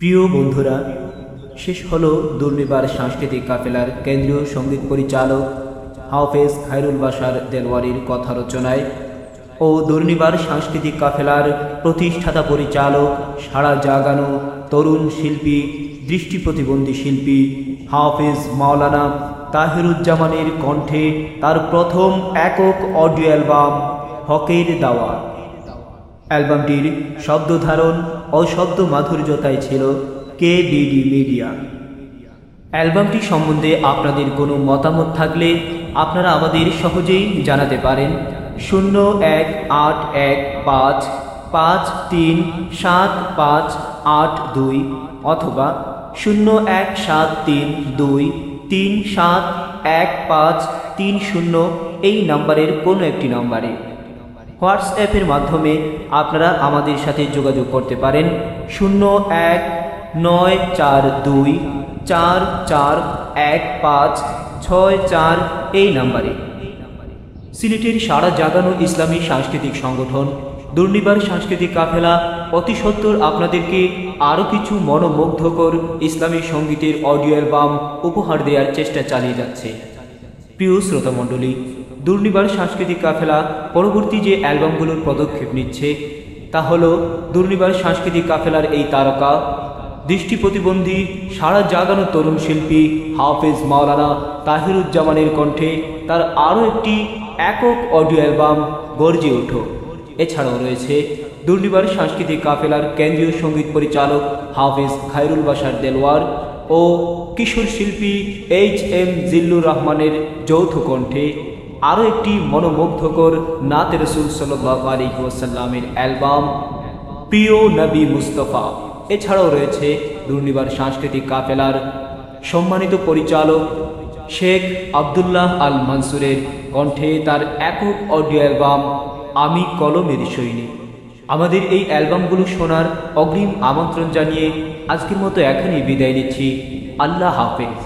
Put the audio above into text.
প্রিয় বন্ধুরা, শেষ হলো দুর্নিবার সাংস্কৃতিক কাফেলার কেন্দ্রীয় সংগীত পরিচালক হাফেজ খায়রুল বাসার দেলওয়ারির কথা রচনায় ও দুর্নিবার সাংস্কৃতিক কাফেলার প্রতিষ্ঠাতা পরিচালক সারা জাগানো তরুণ শিল্পী, দৃষ্টি প্রতিবন্ধী শিল্পী হাফেজ মাওলানা তাহিরুজ্জামানের কণ্ঠে তার প্রথম একক অডিও অ্যালবাম হকের দাওয়া অ্যালবামটির শব্দধারণ ও শব্দ মাধুর্যতায় ছিল কে ডিডি মিডিয়া। অ্যালবামটি সম্বন্ধে আপনাদের কোনো মতামত থাকলে আপনারা আমাদের সহজেই জানাতে পারেন। শূন্য এক আট এক পাঁচ পাঁচ তিন সাত পাঁচ আট দুই অথবা শূন্য এক সাত তিন দুই তিন সাত এক পাঁচ তিন শূন্য এই নাম্বারের কোনো একটি নম্বরে। হোয়াটসঅ্যাপের মাধ্যমে আপনারা আমাদের সাথে যোগাযোগ করতে পারেন শূন্য এক নয় চার দুই চার চার এক পাঁচ ছয় চার এই নাম্বারে। সিলেটের সারা জাগানো ইসলামী সাংস্কৃতিক সংগঠন, দুর্নিবার সাংস্কৃতিক কাফেলা, অতি সত্বর আপনাদেরকে আরও কিছু মনোমুগ্ধকর ইসলামী সঙ্গীতের অডিও অ্যালবাম উপহার দেওয়ার চেষ্টা চালিয়ে যাচ্ছে। প্রিয় শ্রোতামণ্ডলী দুর্নিবার সাংস্কৃতিক কাফেলা পরবর্তী যে অ্যালবামগুলোর পদক্ষেপ নিচ্ছে, তা হল দুর্নিবার সাংস্কৃতিক কাফেলার এই তারকা, দৃষ্টি প্রতিবন্ধী সারা জাগানো তরুণ শিল্পী হাফেজ মাওলানা তাহিরুজ্জামানের কণ্ঠে তার আরও একটি একক অডিও অ্যালবাম গর্জে ওঠো। এছাড়াও রয়েছে দুর্নিবার সাংস্কৃতিক কাফেলার কেন্দ্রীয় সংগীত পরিচালক হাফেজ খায়রুল বাসার দেলওয়ার ও কিশোর শিল্পী এইচ এম জিল্লুর রহমানের যৌথ কণ্ঠে আরও একটি মনোমুগ্ধকর নাতে রসুল সাল্লাহ আলী ওয়াসাল্লামের অ্যালবাম, প্রিয় নবী মুস্তফা। এছাড়াও রয়েছে দুর্নিবার সাংস্কৃতিক কাফেলার সম্মানিত পরিচালক শেখ আবদুল্লাহ আল মানসুরের কণ্ঠে তার একক অডিও অ্যালবাম, আমি কলমের সৈনিক আমাদের এই অ্যালবামগুলো শোনার অগ্রিম আমন্ত্রণ জানিয়ে আজকের মতো এখনই বিদায় নিচ্ছি। আল্লাহ হাফেজ।